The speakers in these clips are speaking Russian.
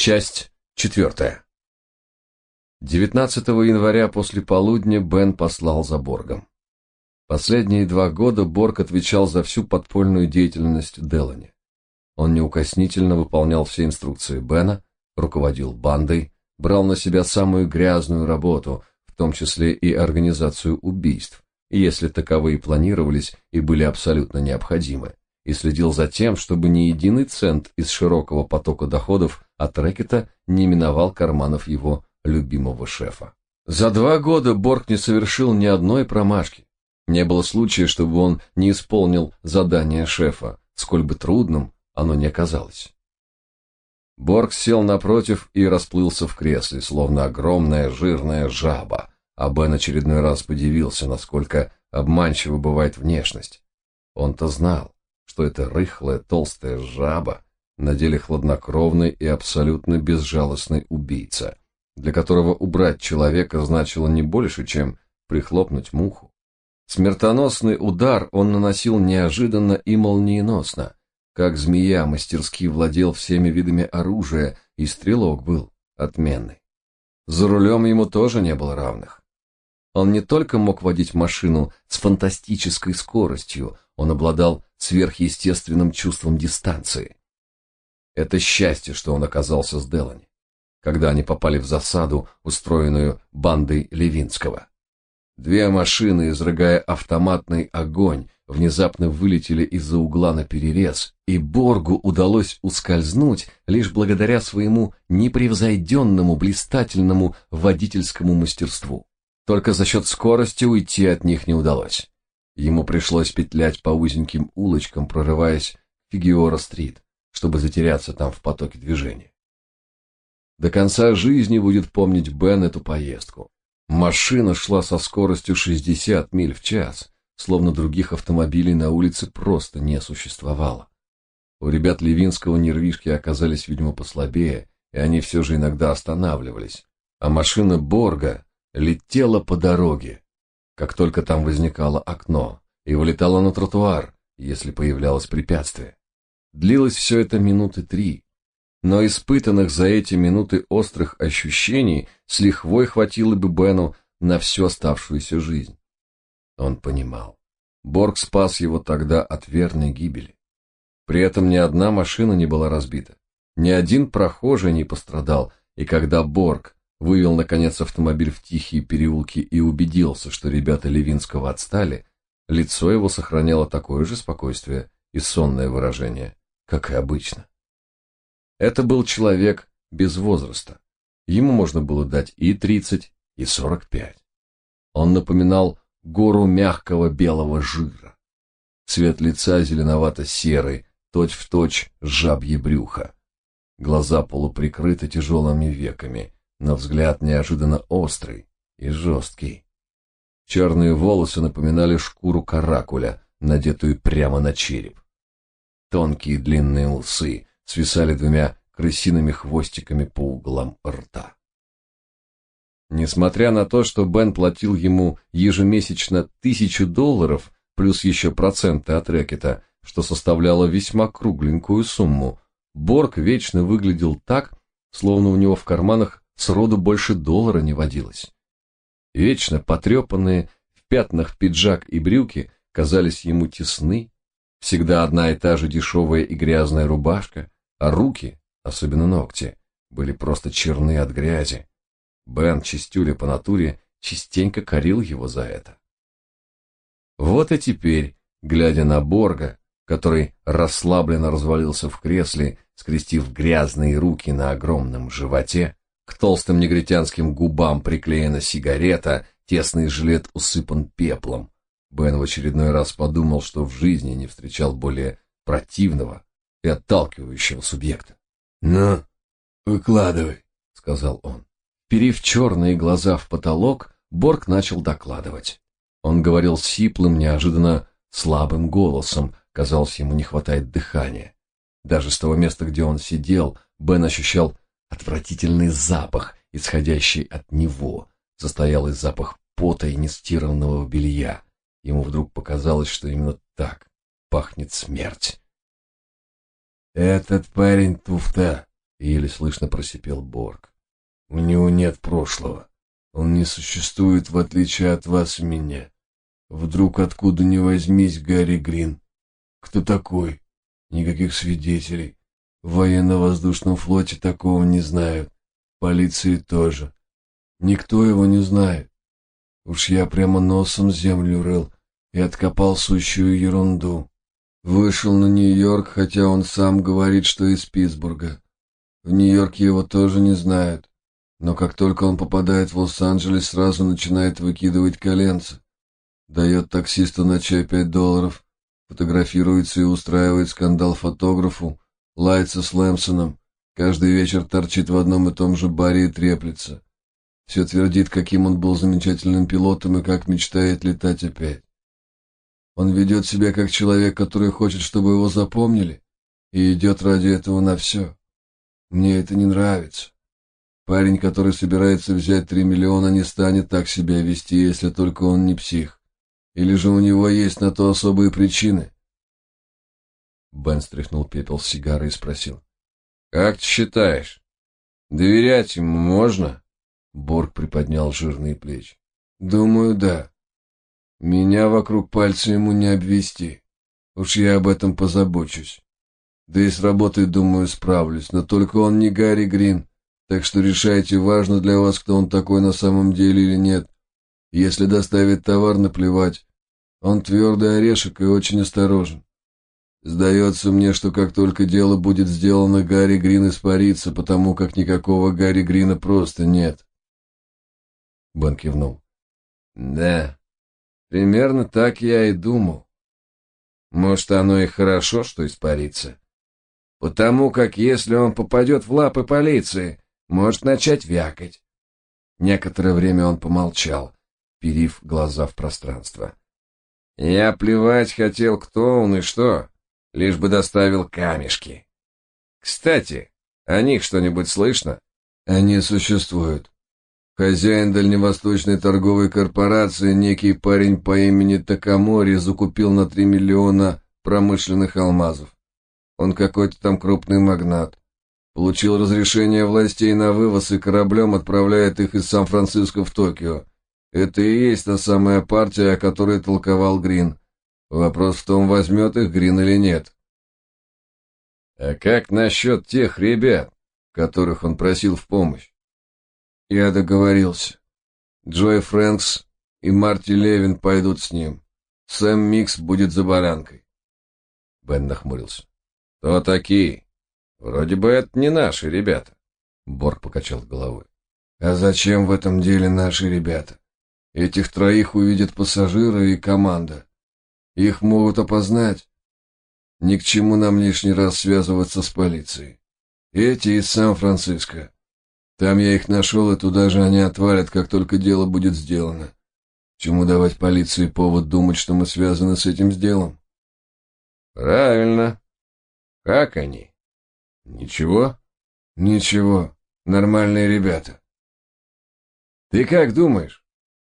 Часть четвертая. 19 января после полудня Бен послал за Боргом. Последние два года Борг отвечал за всю подпольную деятельность Делани. Он неукоснительно выполнял все инструкции Бена, руководил бандой, брал на себя самую грязную работу, в том числе и организацию убийств, если таковые планировались и были абсолютно необходимы и следил за тем, чтобы ни единый цент из широкого потока доходов от рэкета не миновал карманов его любимого шефа. За два года Борг не совершил ни одной промашки. Не было случая, чтобы он не исполнил задание шефа, сколь бы трудным оно ни оказалось. Борг сел напротив и расплылся в кресле, словно огромная жирная жаба, а Бен очередной раз подивился, насколько обманчива бывает внешность. Он-то знал, что эта рыхлая толстая жаба на деле хладнокровный и абсолютно безжалостный убийца, для которого убрать человека значило не больше, чем прихлопнуть муху. Смертоносный удар он наносил неожиданно и молниеносно, как змея мастерски владел всеми видами оружия, и стрелок был отменный. За рулем ему тоже не было равных. Он не только мог водить машину с фантастической скоростью, он обладал сверхъестественным чувством дистанции. Это счастье, что он оказался с Делани, когда они попали в засаду, устроенную бандой Левинского. Две машины, изрыгая автоматный огонь, внезапно вылетели из-за угла на перерез, и Боргу удалось ускользнуть лишь благодаря своему непревзойденному блистательному водительскому мастерству. Только за счет скорости уйти от них не удалось. Ему пришлось петлять по узеньким улочкам, прорываясь в Фигиора-стрит, чтобы затеряться там в потоке движения. До конца жизни будет помнить Бен эту поездку. Машина шла со скоростью 60 миль в час, словно других автомобилей на улице просто не существовало. У ребят Левинского нервишки оказались, видимо, послабее, и они все же иногда останавливались, а машина Борга летела по дороге, как только там возникало окно, и вылетала на тротуар, если появлялось препятствие. Длилось все это минуты три, но испытанных за эти минуты острых ощущений с лихвой хватило бы Бену на всю оставшуюся жизнь. Он понимал. Борг спас его тогда от верной гибели. При этом ни одна машина не была разбита, ни один прохожий не пострадал, и когда Борг вывел, наконец, автомобиль в тихие переулки и убедился, что ребята Левинского отстали, лицо его сохраняло такое же спокойствие и сонное выражение, как и обычно. Это был человек без возраста. Ему можно было дать и тридцать, и сорок пять. Он напоминал гору мягкого белого жира. Цвет лица зеленовато-серый, точь-в-точь жабье брюхо. Глаза полуприкрыты тяжелыми веками, но взгляд неожиданно острый и жесткий. Черные волосы напоминали шкуру каракуля, надетую прямо на череп. Тонкие длинные усы свисали двумя крысиными хвостиками по углам рта. Несмотря на то, что Бен платил ему ежемесячно тысячу долларов, плюс еще проценты от рэкета, что составляло весьма кругленькую сумму, Борг вечно выглядел так, словно у него в карманах сроду больше доллара не водилось. Вечно потрепанные, в пятнах пиджак и брюки казались ему тесны, всегда одна и та же дешевая и грязная рубашка, а руки, особенно ногти, были просто черны от грязи. Бен, чистюля по натуре, частенько корил его за это. Вот и теперь, глядя на Борга, который расслабленно развалился в кресле, скрестив грязные руки на огромном животе, к толстым негритянским губам приклеена сигарета, тесный жилет усыпан пеплом. Бен в очередной раз подумал, что в жизни не встречал более противного и отталкивающего субъекта. «Ну, выкладывай», — сказал он. Перив черные глаза в потолок, Борг начал докладывать. Он говорил сиплым, неожиданно слабым голосом, казалось, ему не хватает дыхания. Даже с того места, где он сидел, Бен ощущал Отвратительный запах, исходящий от него, состоял запах пота и нестиранного белья. Ему вдруг показалось, что именно так пахнет смерть. «Этот парень туфта, еле слышно просипел Борг. У него нет прошлого. Он не существует, в отличие от вас и меня. Вдруг откуда ни возьмись Гарри Грин. Кто такой? Никаких свидетелей. В военно-воздушном флоте такого не знают. Полиции тоже. Никто его не знает. Уж я прямо носом землю рыл и откопал сущую ерунду. Вышел на Нью-Йорк, хотя он сам говорит, что из Питтсбурга. В Нью-Йорке его тоже не знают. Но как только он попадает в Лос-Анджелес, сразу начинает выкидывать коленца. Дает таксисту на чай пять долларов, фотографируется и устраивает скандал фотографу, лается с Лэмпсоном, каждый вечер торчит в одном и том же баре и треплется. Все твердит, каким он был замечательным пилотом и как мечтает летать опять. Он ведет себя как человек, который хочет, чтобы его запомнили, и идет ради этого на все. Мне это не нравится. Парень, который собирается взять три миллиона, не станет так себя вести, если только он не псих. Или же у него есть на то особые причины? Бен стряхнул пепел с сигары и спросил. «Как ты считаешь, доверять ему можно?» Борг приподнял жирные плечи. «Думаю, да. Меня вокруг пальца ему не обвести. Уж я об этом позабочусь. Да и с работой, думаю, справлюсь, но только он не Гарри Грин, так что решайте, важно для вас, кто он такой на самом деле или нет. Если доставит товар, наплевать. Он твердый орешек и очень осторожен. Сдается мне, что как только дело будет сделано, Гарри Грин испарится, потому как никакого Гарри Грина просто нет. Бен кивнул. Да, примерно так я и думал. Может, оно и хорошо, что испарится. Потому как если он попадет в лапы полиции, может начать вякать. Некоторое время он помолчал, перив глаза в пространство. Я плевать хотел, кто он и что, лишь бы доставил камешки. Кстати, о них что-нибудь слышно? Они существуют. Хозяин дальневосточной торговой корпорации, некий парень по имени Такамори, закупил на три миллиона промышленных алмазов. Он какой-то там крупный магнат. Получил разрешение властей на вывоз и кораблем отправляет их из Сан-Франциско в Токио. Это и есть та самая партия, о которой толковал Грин. Вопрос в том, возьмет их Грин или нет. А как насчет тех ребят, которых он просил в помощь? Я договорился. Джой Фрэнкс и Марти Левин пойдут с ним. Сэм Микс будет за баранкой. Бен нахмурился. «Кто такие? Вроде бы это не наши ребята». Борг покачал головой. «А зачем в этом деле наши ребята? Этих троих увидят пассажиры и команда. Их могут опознать. Ни к чему нам лишний раз связываться с полицией. Эти из Сан-Франциско. Там я их нашел, и туда же они отвалят, как только дело будет сделано. Чему давать полиции повод думать, что мы связаны с этим делом? Правильно. Как они? Ничего? Ничего. Нормальные ребята. Ты как думаешь?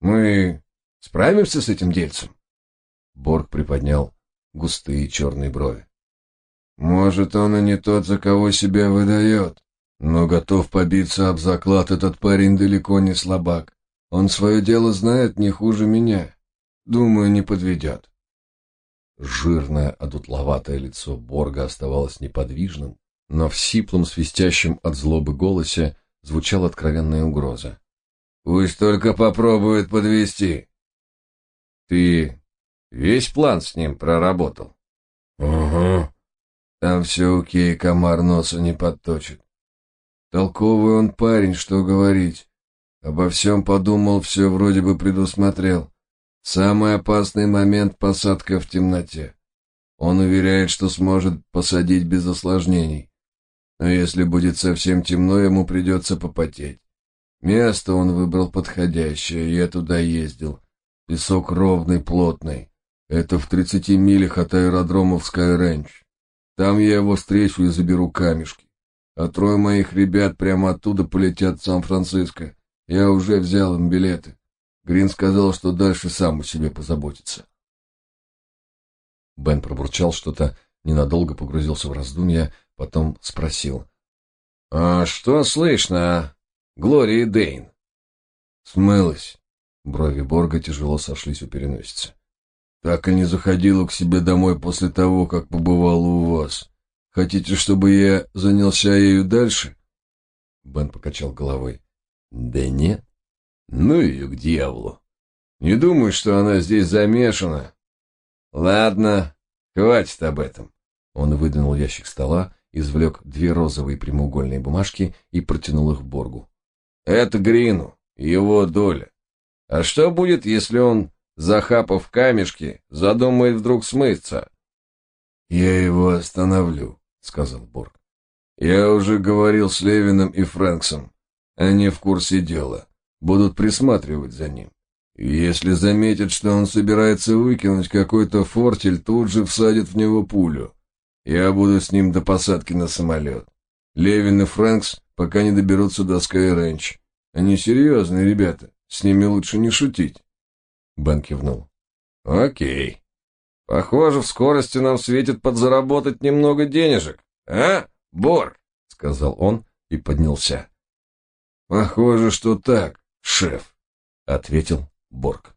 Мы справимся с этим дельцем? Борг приподнял густые черные брови. Может, он и не тот, за кого себя выдает, но готов побиться об заклад этот парень далеко не слабак. Он свое дело знает не хуже меня. Думаю, не подведет. Жирное, одутловатое лицо Борга оставалось неподвижным, но в сиплом, свистящем от злобы голосе звучала откровенная угроза. «Пусть только попробует подвести. «Ты весь план с ним проработал?» «Угу. Там все окей, комар носа не подточит. Толковый он парень, что говорить. Обо всем подумал, все вроде бы предусмотрел. Самый опасный момент — посадка в темноте. Он уверяет, что сможет посадить без осложнений. Но если будет совсем темно, ему придется попотеть. Место он выбрал подходящее, я туда ездил. Песок ровный, плотный. Это в тридцати милях от аэродрома в Скайренч. Там я его встречу и заберу камешки. А трое моих ребят прямо оттуда полетят в Сан-Франциско. Я уже взял им билеты. Грин сказал, что дальше сам о себе позаботится. Бен пробурчал что-то, ненадолго погрузился в раздумья, потом спросил. А что слышно, Глория Дейн? Смылась. Брови Борга тяжело сошлись у переносицы. Так и не заходила к себе домой после того, как побывала у вас. Хотите, чтобы я занялся ею дальше? Бен покачал головой. Да нет. Ну ее к дьяволу. Не думаю, что она здесь замешана. Ладно, хватит об этом. Он выдвинул ящик стола, извлек две розовые прямоугольные бумажки и протянул их Боргу. Это Грину, его доля. А что будет, если он, захапав камешки, задумает вдруг смыться? Я его остановлю, сказал Борг. Я уже говорил с Левиным и Фрэнксом. Они в курсе дела. Будут присматривать за ним. Если заметят, что он собирается выкинуть какой-то фортель, тут же всадят в него пулю. Я буду с ним до посадки на самолет. Левин и Фрэнкс пока не доберутся до Скайренч. Они серьезные ребята, с ними лучше не шутить. Бен кивнул. Окей. Похоже, в скорости нам светит подзаработать немного денежек. А, Бор? Сказал он и поднялся. Похоже, что так, шеф, ответил Борг.